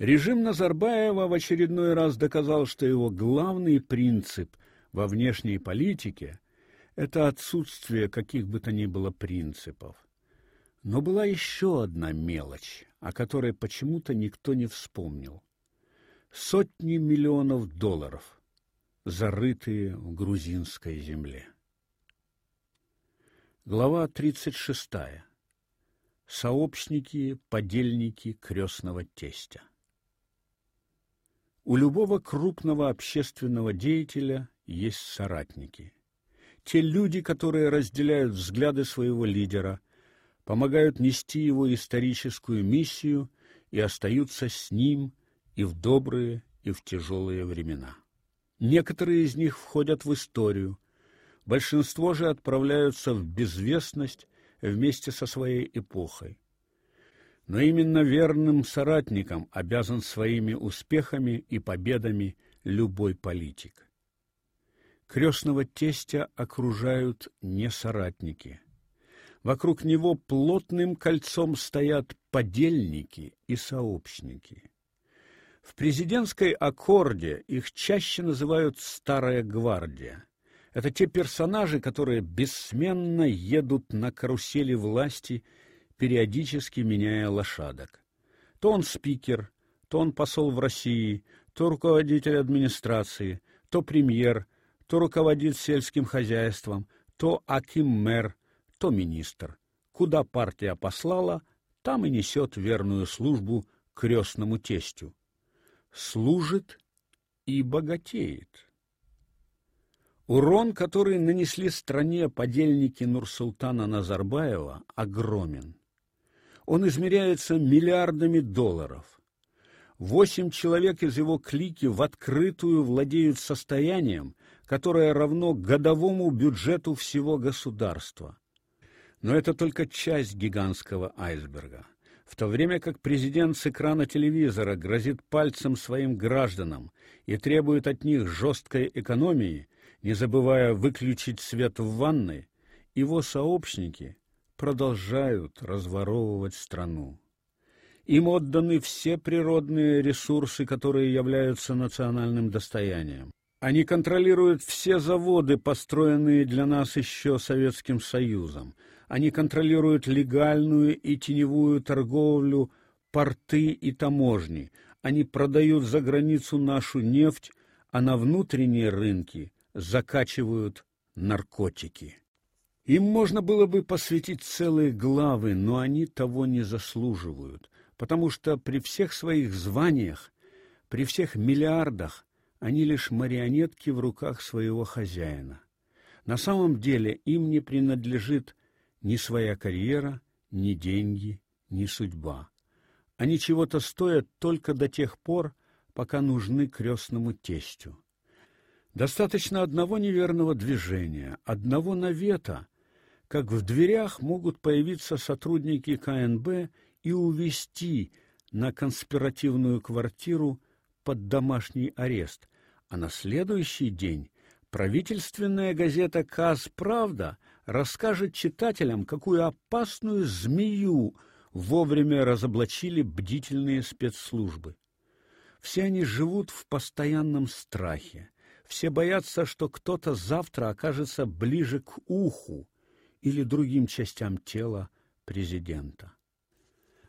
Режим Назарбаева в очередной раз доказал, что его главный принцип во внешней политике это отсутствие каких бы то ни было принципов. Но была еще одна мелочь, о которой почему-то никто не вспомнил. Сотни миллионов долларов, зарытые в грузинской земле. Глава 36. Сообщники, подельники крестного тестя. У любого крупного общественного деятеля есть соратники. Те люди, которые разделяют взгляды своего лидера, помогают нести его историческую миссию и остаются с ним и в добрые, и в тяжелые времена. Некоторые из них входят в историю, большинство же отправляются в безвестность вместе со своей эпохой но именно верным соратникам обязан своими успехами и победами любой политик. Крестного тестя окружают не соратники. Вокруг него плотным кольцом стоят подельники и сообщники. В президентской аккорде их чаще называют старая гвардия. Это те персонажи, которые бессменно едут на карусели власти периодически меняя лошадок. То он спикер, то он посол в России, то руководитель администрации, то премьер, то руководит сельским хозяйством, то аким-мэр, то министр. Куда партия послала, там и несет верную службу крестному тестю. Служит и богатеет. Урон, который нанесли стране подельники Нурсултана Назарбаева, огромен. Он измеряется миллиардами долларов. Восемь человек из его клики в открытую владеют состоянием, которое равно годовому бюджету всего государства. Но это только часть гигантского айсберга. В то время как президент с экрана телевизора грозит пальцем своим гражданам и требует от них жесткой экономии, не забывая выключить свет в ванной, его сообщники продолжают разворовывать страну. Им отданы все природные ресурсы, которые являются национальным достоянием. Они контролируют все заводы, построенные для нас еще Советским Союзом. Они контролируют легальную и теневую торговлю, порты и таможни. Они продают за границу нашу нефть, а на внутренние рынки закачивают наркотики. Им можно было бы посвятить целые главы, но они того не заслуживают, потому что при всех своих званиях, при всех миллиардах они лишь марионетки в руках своего хозяина. На самом деле им не принадлежит ни своя карьера, ни деньги, ни судьба. Они чего-то стоят только до тех пор, пока нужны крестному тестю. Достаточно одного неверного движения, одного навета, как в дверях могут появиться сотрудники КНБ и увести на конспиративную квартиру под домашний арест, а на следующий день правительственная газета «КАЗ Правда» расскажет читателям, какую опасную змею вовремя разоблачили бдительные спецслужбы. Все они живут в постоянном страхе. Все боятся, что кто-то завтра окажется ближе к уху, или другим частям тела президента.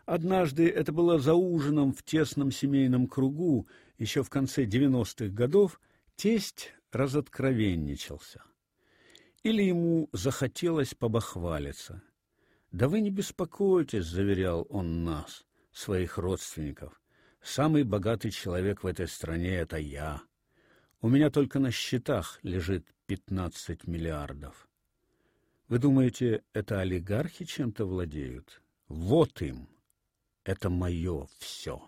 Однажды это было за ужином в тесном семейном кругу, еще в конце 90-х годов, тесть разоткровенничался. Или ему захотелось побахвалиться. «Да вы не беспокойтесь», — заверял он нас, своих родственников. «Самый богатый человек в этой стране — это я. У меня только на счетах лежит пятнадцать миллиардов». Вы думаете, это олигархи чем-то владеют? Вот им. Это мое все.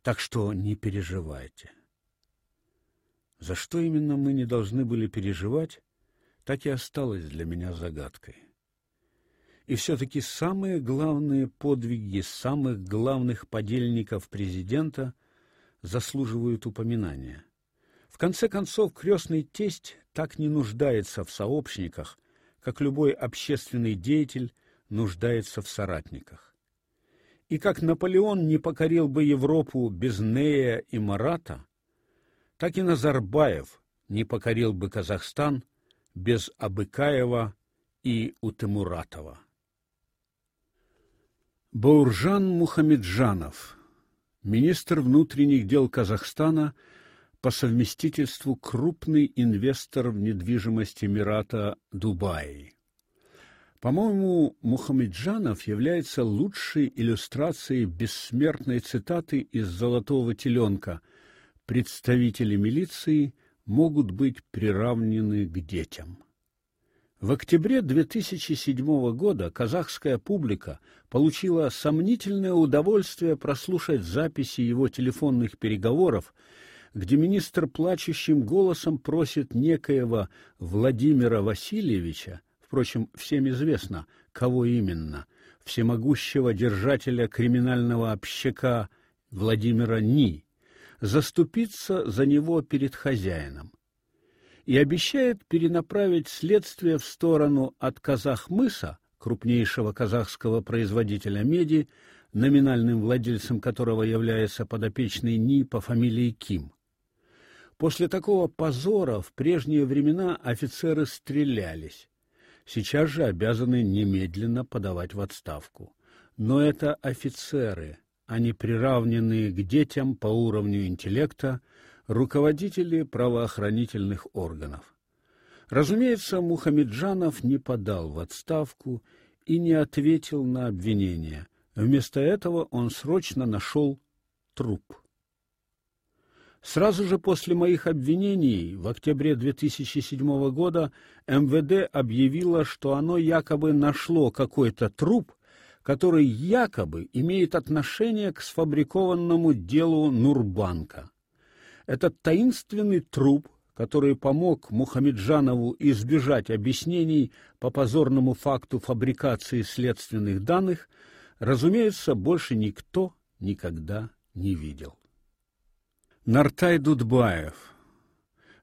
Так что не переживайте. За что именно мы не должны были переживать, так и осталось для меня загадкой. И все-таки самые главные подвиги самых главных подельников президента заслуживают упоминания. В конце концов, крестный тесть так не нуждается в сообщниках, как любой общественный деятель нуждается в соратниках. И как Наполеон не покорил бы Европу без Нея и Марата, так и Назарбаев не покорил бы Казахстан без Абыкаева и Утемуратова. Бауржан Мухамеджанов, министр внутренних дел Казахстана, по совместительству крупный инвестор в недвижимость Эмирата Дубай. По-моему, Мухамеджанов является лучшей иллюстрацией бессмертной цитаты из Золотого теленка: Представители милиции могут быть приравнены к детям. В октябре 2007 года казахская публика получила сомнительное удовольствие прослушать записи его телефонных переговоров, где министр плачущим голосом просит некоего Владимира Васильевича Впрочем, всем известно, кого именно всемогущего держателя криминального общака Владимира Ни, заступиться за него перед хозяином и обещает перенаправить следствие в сторону от Казахмыса, крупнейшего казахского производителя меди, номинальным владельцем которого является подопечный Ни по фамилии Ким. После такого позора в прежние времена офицеры стрелялись, сейчас же обязаны немедленно подавать в отставку. Но это офицеры, они приравненные к детям по уровню интеллекта, руководители правоохранительных органов. Разумеется, Мухамеджанов не подал в отставку и не ответил на обвинения. Вместо этого он срочно нашел труп. Сразу же после моих обвинений в октябре 2007 года МВД объявило, что оно якобы нашло какой-то труп, который якобы имеет отношение к сфабрикованному делу Нурбанка. Этот таинственный труп, который помог Мухамеджанову избежать объяснений по позорному факту фабрикации следственных данных, разумеется, больше никто никогда не видел. Нартай Дудбаев.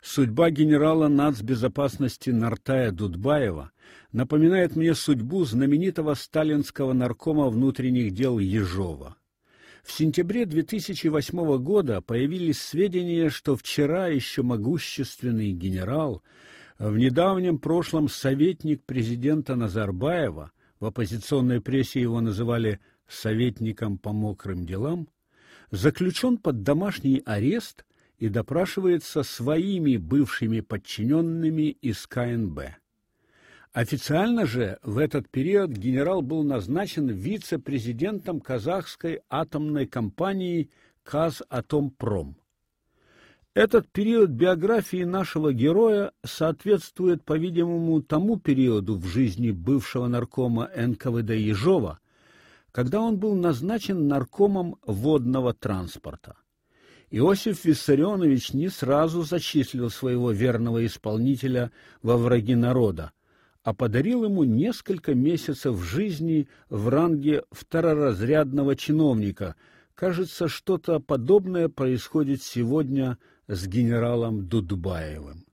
Судьба генерала нацбезопасности Нартая Дудбаева напоминает мне судьбу знаменитого сталинского наркома внутренних дел Ежова. В сентябре 2008 года появились сведения, что вчера еще могущественный генерал, в недавнем прошлом советник президента Назарбаева, в оппозиционной прессе его называли советником по мокрым делам, заключен под домашний арест и допрашивается своими бывшими подчиненными из КНБ. Официально же в этот период генерал был назначен вице-президентом казахской атомной компании Казатомпром. Этот период биографии нашего героя соответствует, по-видимому, тому периоду в жизни бывшего наркома НКВД Ежова, когда он был назначен наркомом водного транспорта. Иосиф Виссарионович не сразу зачислил своего верного исполнителя во враги народа, а подарил ему несколько месяцев жизни в ранге второразрядного чиновника. Кажется, что-то подобное происходит сегодня с генералом Дудбаевым.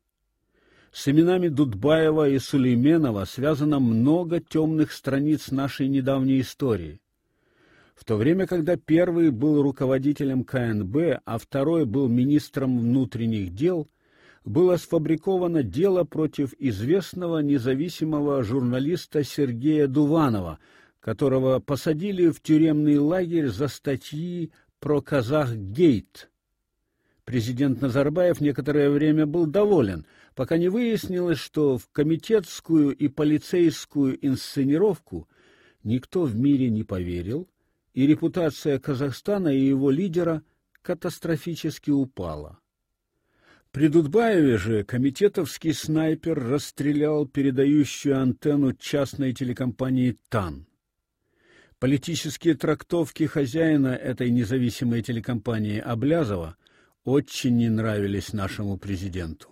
С именами Дудбаева и Сулейменова связано много темных страниц нашей недавней истории. В то время, когда первый был руководителем КНБ, а второй был министром внутренних дел, было сфабриковано дело против известного независимого журналиста Сергея Дуванова, которого посадили в тюремный лагерь за статьи про Казах-гейт. Президент Назарбаев некоторое время был доволен, пока не выяснилось, что в комитетскую и полицейскую инсценировку никто в мире не поверил, и репутация Казахстана и его лидера катастрофически упала. При Дудбаеве же комитетовский снайпер расстрелял передающую антенну частной телекомпании ТАН. Политические трактовки хозяина этой независимой телекомпании Облязова очень не нравились нашему президенту.